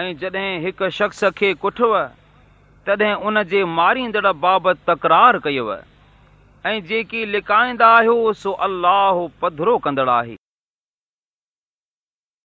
۽ جڏهن هڪ شخص کي ڪٺو تڏهن ان جي ماريندڙ بابت تڪرار ڪيو. ۽ جيڪي لڪائيندا آهيو سو الله پڌرو ڪندڙ آهي.